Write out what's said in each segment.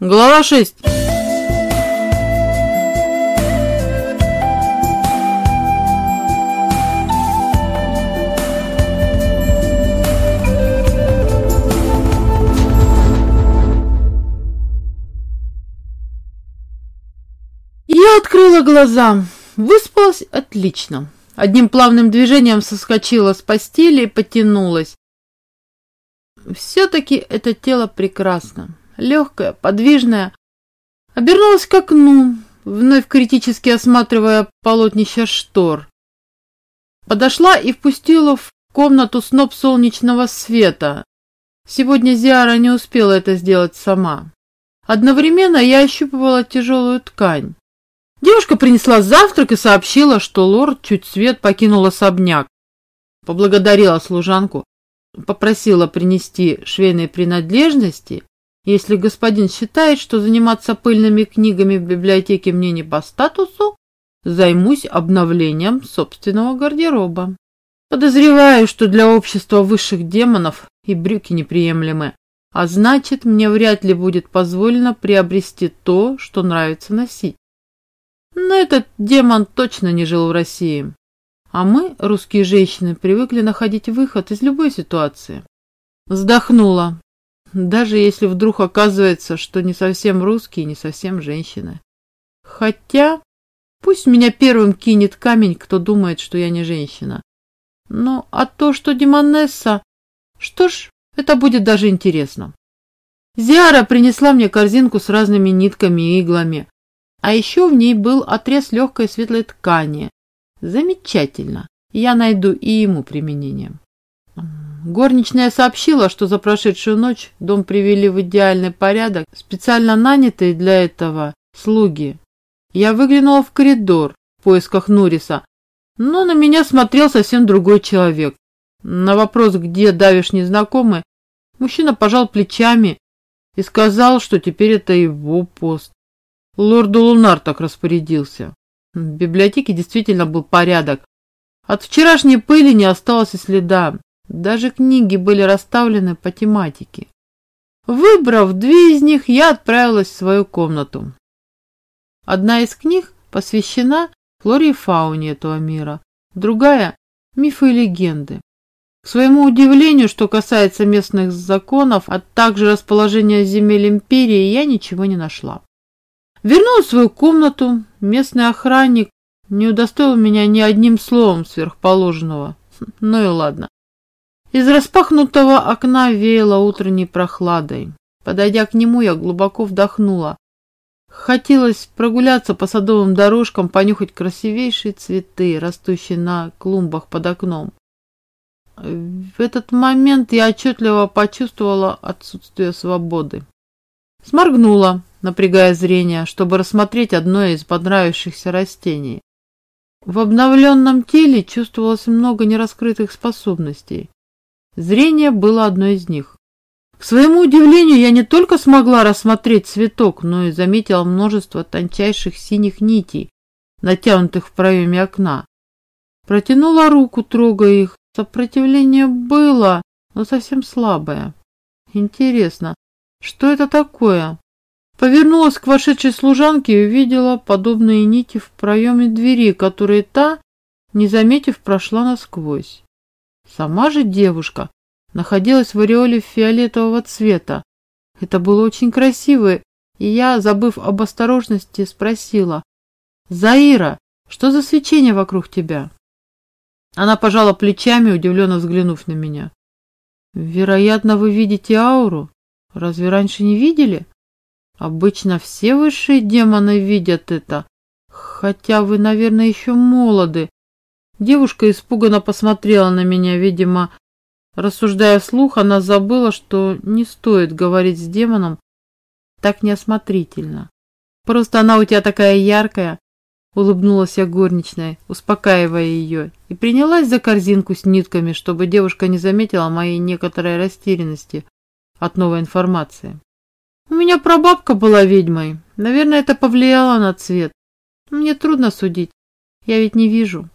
Глава 6 Я открыла глаза. Выспалась отлично. Одним плавным движением соскочила с постели и потянулась. Все-таки это тело прекрасно легкая, подвижная, обернулась к окну, вновь критически осматривая полотнище штор. Подошла и впустила в комнату сноп солнечного света. Сегодня Зиара не успела это сделать сама. Одновременно я ощупывала тяжелую ткань. Девушка принесла завтрак и сообщила, что лорд чуть свет покинул особняк. Поблагодарила служанку, попросила принести швейные принадлежности если господин считает, что заниматься пыльными книгами в библиотеке мне не по статусу, займусь обновлением собственного гардероба. Подозреваю, что для общества высших демонов и брюки неприемлемы, а значит, мне вряд ли будет позволено приобрести то, что нравится носить. Но этот демон точно не жил в России. А мы, русские женщины, привыкли находить выход из любой ситуации. Вздохнула. Даже если вдруг оказывается, что не совсем русские, не совсем женщины. Хотя, пусть меня первым кинет камень, кто думает, что я не женщина. Ну, а то, что Демонесса... Что ж, это будет даже интересно. Зиара принесла мне корзинку с разными нитками и иглами. А еще в ней был отрез легкой светлой ткани. Замечательно. Я найду и ему применение. Горничная сообщила, что за прошедшую ночь дом привели в идеальный порядок специально нанятые для этого слуги. Я выглянула в коридор в поисках Нуриса, но на меня смотрел совсем другой человек. На вопрос, где давишь незнакомый, мужчина пожал плечами и сказал, что теперь это его пост. Лорд Лунар так распорядился. В библиотеке действительно был порядок. От вчерашней пыли не осталось и следа. Даже книги были расставлены по тематике. Выбрав две из них, я отправилась в свою комнату. Одна из книг посвящена флоре и фауне этого мира, другая – мифы и легенды. К своему удивлению, что касается местных законов, а также расположения земель империи, я ничего не нашла. Вернулась в свою комнату, местный охранник не удостоил меня ни одним словом сверхположенного. Ну и ладно. Из распахнутого окна веяло утренней прохладой. Подойдя к нему, я глубоко вдохнула. Хотелось прогуляться по садовым дорожкам, понюхать красивейшие цветы, растущие на клумбах под окном. В этот момент я отчетливо почувствовала отсутствие свободы. Сморгнула, напрягая зрение, чтобы рассмотреть одно из понравившихся растений. В обновленном теле чувствовалось много нераскрытых способностей. Зрение было одной из них. К своему удивлению, я не только смогла рассмотреть цветок, но и заметила множество тончайших синих нитей, натянутых в проеме окна. Протянула руку, трогая их. Сопротивление было, но совсем слабое. Интересно, что это такое? Повернулась к вошедшей служанке и увидела подобные нити в проеме двери, которые та, не заметив, прошла насквозь. Сама же девушка находилась в ореоле фиолетового цвета. Это было очень красиво, и я, забыв об осторожности, спросила, «Заира, что за свечение вокруг тебя?» Она пожала плечами, удивленно взглянув на меня. «Вероятно, вы видите ауру? Разве раньше не видели? Обычно все высшие демоны видят это, хотя вы, наверное, еще молоды, Девушка испуганно посмотрела на меня, видимо, рассуждая вслух, она забыла, что не стоит говорить с демоном так неосмотрительно. Просто она у тебя такая яркая, улыбнулась я горничной, успокаивая ее, и принялась за корзинку с нитками, чтобы девушка не заметила моей некоторой растерянности от новой информации. У меня прабабка была ведьмой. Наверное, это повлияло на цвет. Мне трудно судить. Я ведь не вижу.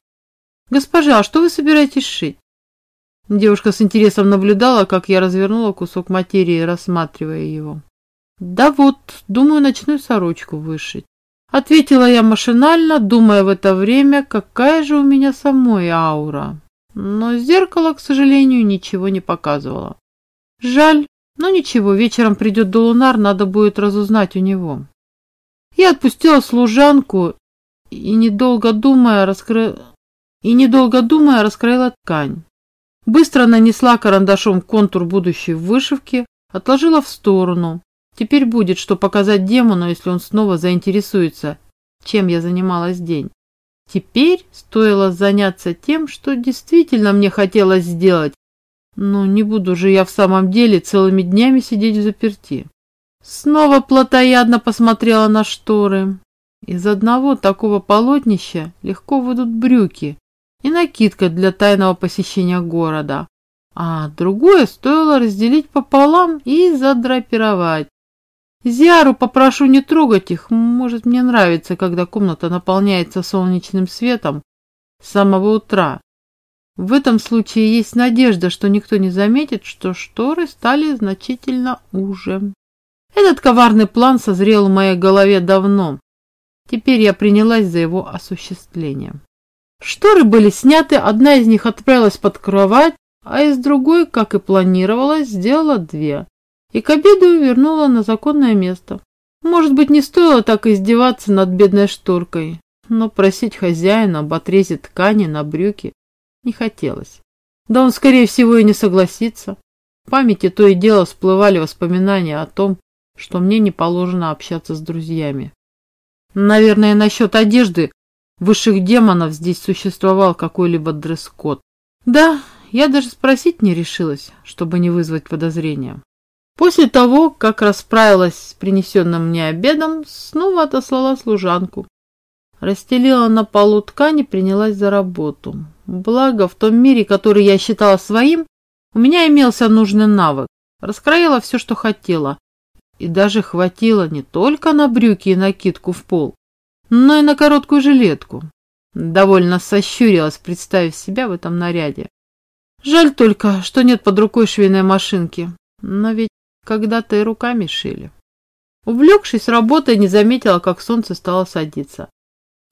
«Госпожа, а что вы собираетесь шить?» Девушка с интересом наблюдала, как я развернула кусок материи, рассматривая его. Да вот, думаю, ночную сорочку вышить. Ответила я машинально, думая в это время, какая же у меня самой аура. Но зеркало, к сожалению, ничего не показывало. Жаль, но ничего, вечером придет Долунар, надо будет разузнать у него. Я отпустила служанку и, недолго думая, раскры... и недолго думая, раскроила ткань. Быстро нанесла карандашом контур будущей вышивки, отложила в сторону. Теперь будет, что показать демону, если он снова заинтересуется, чем я занималась день. Теперь стоило заняться тем, что действительно мне хотелось сделать. Но не буду же я в самом деле целыми днями сидеть в заперти. Снова плотоядно посмотрела на шторы. Из одного такого полотнища легко выйдут брюки и накидка для тайного посещения города, а другое стоило разделить пополам и задрапировать. Зиару попрошу не трогать их, может мне нравится, когда комната наполняется солнечным светом с самого утра. В этом случае есть надежда, что никто не заметит, что шторы стали значительно уже. Этот коварный план созрел в моей голове давно. Теперь я принялась за его осуществление. Шторы были сняты, одна из них отправилась под кровать, а из другой, как и планировалось, сделала две. И к обеду вернула на законное место. Может быть, не стоило так издеваться над бедной шторкой, но просить хозяина об отрезе ткани на брюки не хотелось. Да он, скорее всего, и не согласится. В памяти то и дело всплывали воспоминания о том, что мне не положено общаться с друзьями. Наверное, насчет одежды высших демонов здесь существовал какой-либо дресс-код. Да, я даже спросить не решилась, чтобы не вызвать подозрения. После того, как расправилась с принесенным мне обедом, снова отослала служанку. Расстелила на полу ткань и принялась за работу. Благо, в том мире, который я считала своим, у меня имелся нужный навык. Раскроила все, что хотела. И даже хватило не только на брюки и накидку в пол, но и на короткую жилетку. Довольно сощурилась, представив себя в этом наряде. Жаль только, что нет под рукой швейной машинки. Но ведь когда-то и руками шили. Увлекшись работой, не заметила, как солнце стало садиться.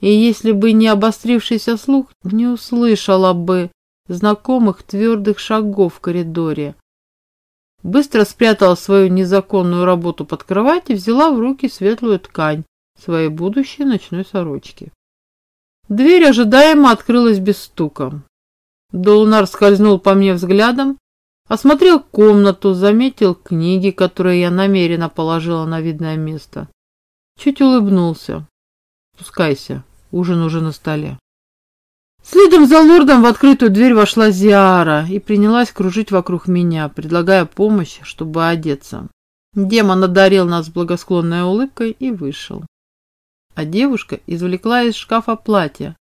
И если бы не обострившийся слух, не услышала бы знакомых твердых шагов в коридоре. Быстро спрятала свою незаконную работу под кровать и взяла в руки светлую ткань, своей будущей ночной сорочки. Дверь ожидаемо открылась без стука. Долунар скользнул по мне взглядом, осмотрел комнату, заметил книги, которые я намеренно положила на видное место. Чуть улыбнулся. Спускайся, ужин уже на столе. Следом за лордом в открытую дверь вошла Зиара и принялась кружить вокруг меня, предлагая помощь, чтобы одеться. Демон одарил нас благосклонной улыбкой и вышел а девушка извлекла из шкафа платье.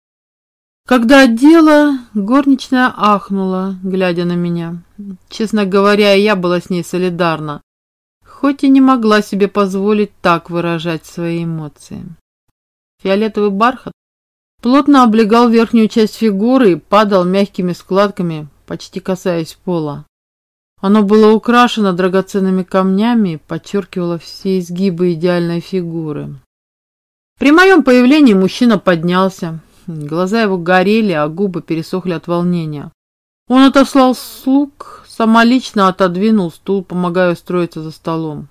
Когда одела, горничная ахнула, глядя на меня. Честно говоря, я была с ней солидарна, хоть и не могла себе позволить так выражать свои эмоции. Фиолетовый бархат плотно облегал верхнюю часть фигуры и падал мягкими складками, почти касаясь пола. Оно было украшено драгоценными камнями и подчеркивало все изгибы идеальной фигуры. При моем появлении мужчина поднялся. Глаза его горели, а губы пересохли от волнения. Он отослал слуг, самолично отодвинул стул, помогая устроиться за столом.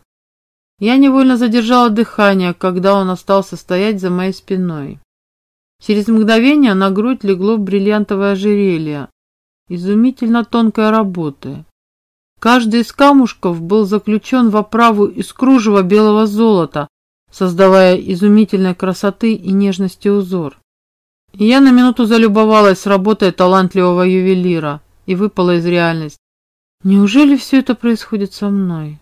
Я невольно задержала дыхание, когда он остался стоять за моей спиной. Через мгновение на грудь легло бриллиантовое ожерелье, изумительно тонкой работы. Каждый из камушков был заключен в оправу из кружева белого золота, создавая изумительной красоты и нежности узор. И я на минуту залюбовалась работой талантливого ювелира и выпала из реальности. Неужели все это происходит со мной?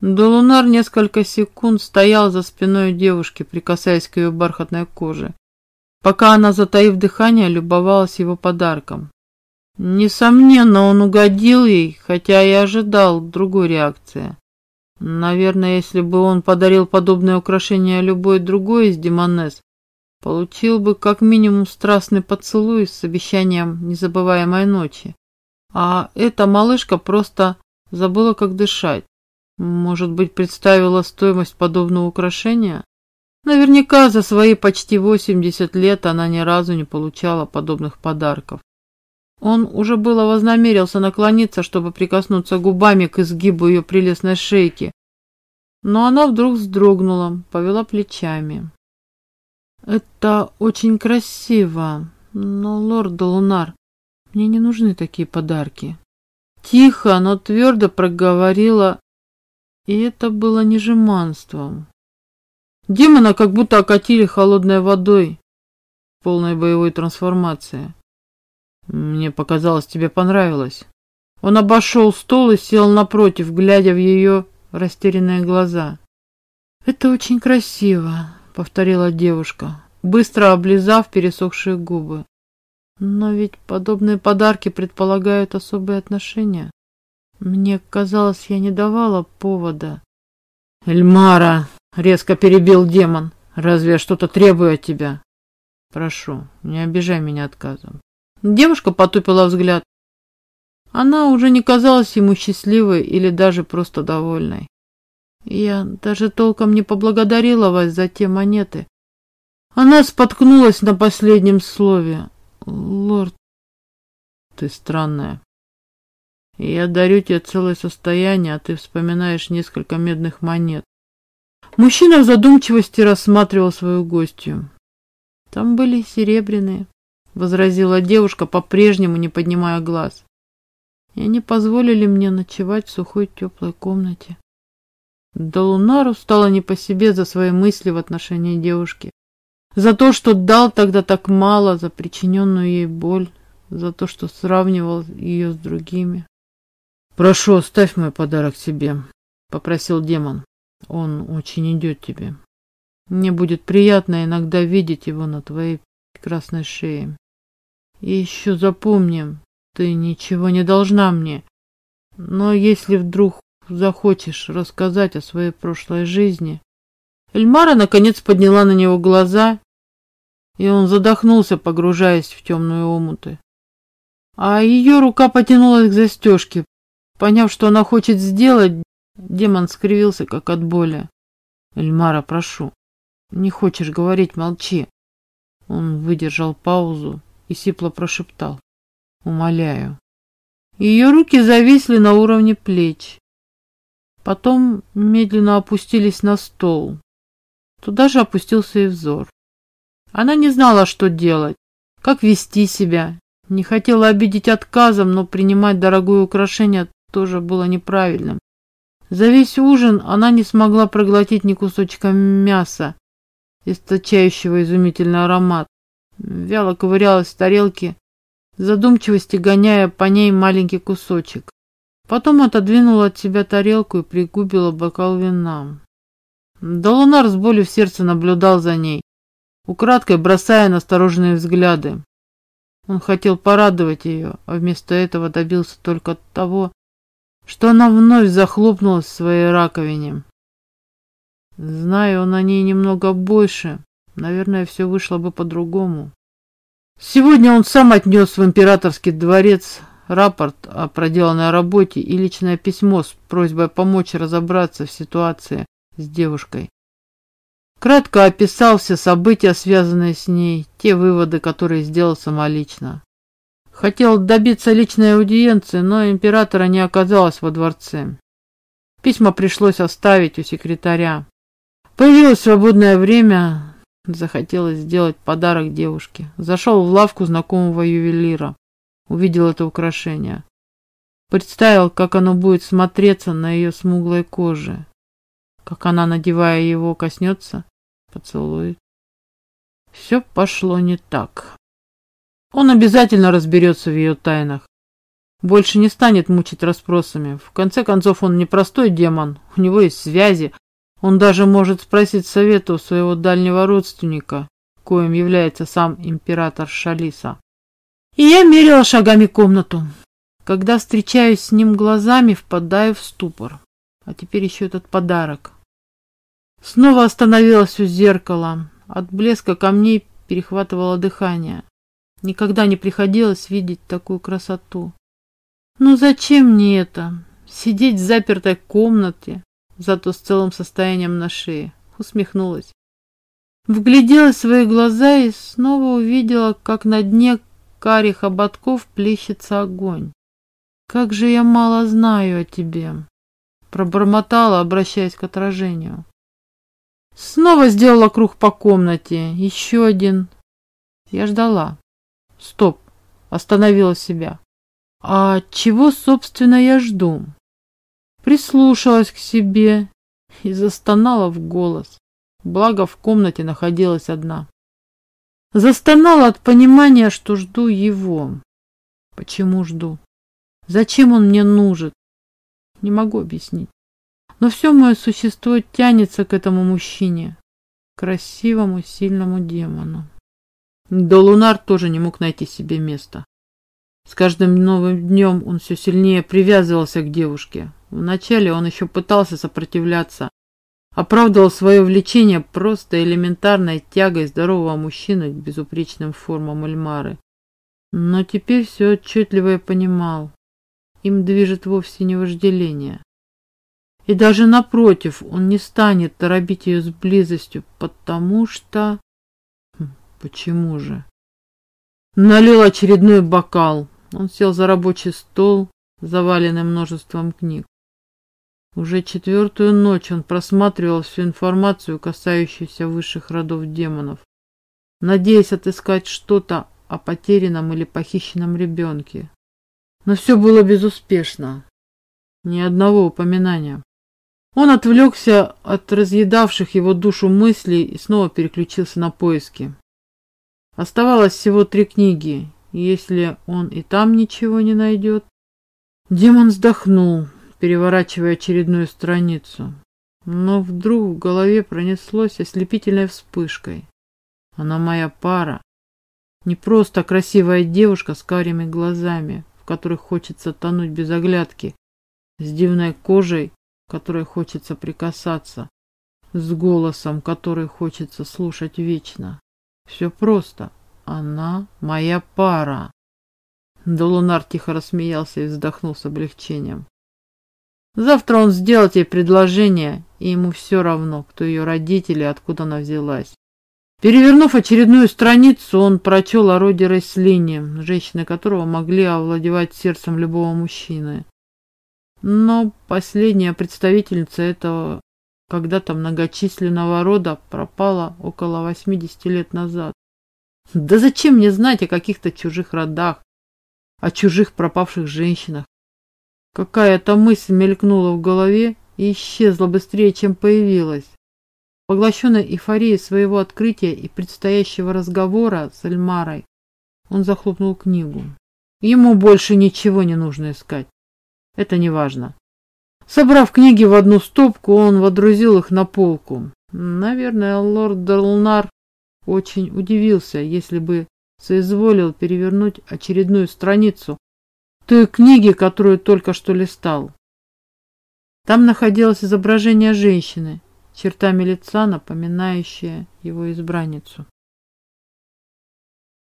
Долунар несколько секунд стоял за спиной девушки, прикасаясь к ее бархатной коже, пока она, затаив дыхание, любовалась его подарком. Несомненно, он угодил ей, хотя и ожидал другой реакции. Наверное, если бы он подарил подобное украшение любой другой из Демонес, получил бы как минимум страстный поцелуй с обещанием незабываемой ночи. А эта малышка просто забыла, как дышать. Может быть, представила стоимость подобного украшения? Наверняка за свои почти 80 лет она ни разу не получала подобных подарков. Он уже было вознамерился наклониться, чтобы прикоснуться губами к изгибу ее прелестной шейки, но она вдруг вздрогнула, повела плечами. «Это очень красиво, но, лорд Лунар, мне не нужны такие подарки». Тихо, но твердо проговорила, и это было не жеманством. Демона как будто окатили холодной водой, полной боевой трансформации. Мне показалось, тебе понравилось. Он обошел стол и сел напротив, глядя в ее растерянные глаза. «Это очень красиво», — повторила девушка, быстро облизав пересохшие губы. «Но ведь подобные подарки предполагают особые отношения. Мне казалось, я не давала повода». «Эльмара!» — резко перебил демон. «Разве я что-то требую от тебя?» «Прошу, не обижай меня отказом. Девушка потупила взгляд. Она уже не казалась ему счастливой или даже просто довольной. Я даже толком не поблагодарила вас за те монеты. Она споткнулась на последнем слове. Лорд, ты странная. Я дарю тебе целое состояние, а ты вспоминаешь несколько медных монет. Мужчина в задумчивости рассматривал свою гостью. Там были серебряные, возразила девушка, по-прежнему не поднимая глаз. И они позволили мне ночевать в сухой теплой комнате. Долунару стало не по себе за свои мысли в отношении девушки. За то, что дал тогда так мало, за причиненную ей боль, за то, что сравнивал ее с другими. «Прошу, оставь мой подарок себе», — попросил демон. «Он очень идет тебе. Мне будет приятно иногда видеть его на твоей прекрасной шее. И еще запомни, ты ничего не должна мне. Но если вдруг захочешь рассказать о своей прошлой жизни... Эльмара наконец подняла на него глаза, и он задохнулся, погружаясь в темные омуты. А ее рука потянулась к застежке. Поняв, что она хочет сделать, демон скривился, как от боли. «Эльмара, прошу, не хочешь говорить, молчи». Он выдержал паузу, и сипло прошептал. «Умоляю». Ее руки зависли на уровне плеч. Потом медленно опустились на стол. Туда же опустился и взор. Она не знала, что делать, как вести себя. Не хотела обидеть отказом, но принимать дорогое украшение тоже было неправильным. За весь ужин она не смогла проглотить ни кусочка мяса, источающего изумительный аромат вяло ковырялась в тарелке, задумчивости гоняя по ней маленький кусочек. Потом отодвинула от себя тарелку и пригубила бокал вина. Долунар с болью в сердце наблюдал за ней, украдкой бросая настороженные взгляды. Он хотел порадовать ее, а вместо этого добился только того, что она вновь захлопнулась в своей раковине. Зная он о ней немного больше, Наверное, все вышло бы по-другому. Сегодня он сам отнес в императорский дворец рапорт о проделанной работе и личное письмо с просьбой помочь разобраться в ситуации с девушкой. Кратко описал все события, связанные с ней, те выводы, которые сделал самолично. Хотел добиться личной аудиенции, но императора не оказалось во дворце. Письма пришлось оставить у секретаря. Появилось свободное время, Захотелось сделать подарок девушке. Зашел в лавку знакомого ювелира. Увидел это украшение. Представил, как оно будет смотреться на ее смуглой коже. Как она, надевая его, коснется, поцелует. Все пошло не так. Он обязательно разберется в ее тайнах. Больше не станет мучить расспросами. В конце концов, он не простой демон. У него есть связи, он даже может спросить совета у своего дальнего родственника, коим является сам император Шалиса. И я мерила шагами комнату. Когда встречаюсь с ним глазами, впадаю в ступор. А теперь еще этот подарок. Снова остановилась у зеркала. От блеска камней перехватывало дыхание. Никогда не приходилось видеть такую красоту. Ну зачем мне это? Сидеть в запертой комнате, зато с целым состоянием на шее. Усмехнулась. Вгляделась в свои глаза и снова увидела, как на дне карих ободков плещется огонь. «Как же я мало знаю о тебе!» Пробормотала, обращаясь к отражению. Снова сделала круг по комнате. Еще один. Я ждала. Стоп. Остановила себя. А чего, собственно, я жду? Прислушалась к себе и застонала в голос. Благо в комнате находилась одна. Застонала от понимания, что жду его. Почему жду? Зачем он мне нужен? Не могу объяснить. Но все мое существо тянется к этому мужчине, красивому, сильному демону. Да Лунар тоже не мог найти себе места. С каждым новым днем он все сильнее привязывался к девушке. Вначале он еще пытался сопротивляться, оправдывал свое влечение просто элементарной тягой здорового мужчины к безупречным формам Эльмары. Но теперь все отчетливо понимал. Им движет вовсе не вожделение. И даже напротив, он не станет торопить ее с близостью, потому что... Хм, почему же? Налил очередной бокал. Он сел за рабочий стол, заваленный множеством книг. Уже четвертую ночь он просматривал всю информацию, касающуюся высших родов демонов, надеясь отыскать что-то о потерянном или похищенном ребенке. Но все было безуспешно. Ни одного упоминания. Он отвлекся от разъедавших его душу мыслей и снова переключился на поиски. Оставалось всего три книги, и если он и там ничего не найдет... Демон вздохнул, переворачивая очередную страницу. Но вдруг в голове пронеслось ослепительной вспышкой. Она моя пара. Не просто красивая девушка с карими глазами, в которых хочется тонуть без оглядки, с дивной кожей которой хочется прикасаться, с голосом, который хочется слушать вечно. Все просто. Она моя пара. Долунар тихо рассмеялся и вздохнул с облегчением. Завтра он сделает ей предложение, и ему все равно, кто ее родители откуда она взялась. Перевернув очередную страницу, он прочел о роде Рейслине, женщины которого могли овладевать сердцем любого мужчины. Но последняя представительница этого когда-то многочисленного рода пропала около 80 лет назад. Да зачем мне знать о каких-то чужих родах, о чужих пропавших женщинах? Какая-то мысль мелькнула в голове и исчезла быстрее, чем появилась. Поглощенный эйфорией своего открытия и предстоящего разговора с Эльмарой, он захлопнул книгу. Ему больше ничего не нужно искать. Это не важно. Собрав книги в одну стопку, он водрузил их на полку. Наверное, лорд Дарлнар очень удивился, если бы соизволил перевернуть очередную страницу той книги, которую только что листал. Там находилось изображение женщины, чертами лица напоминающее его избранницу.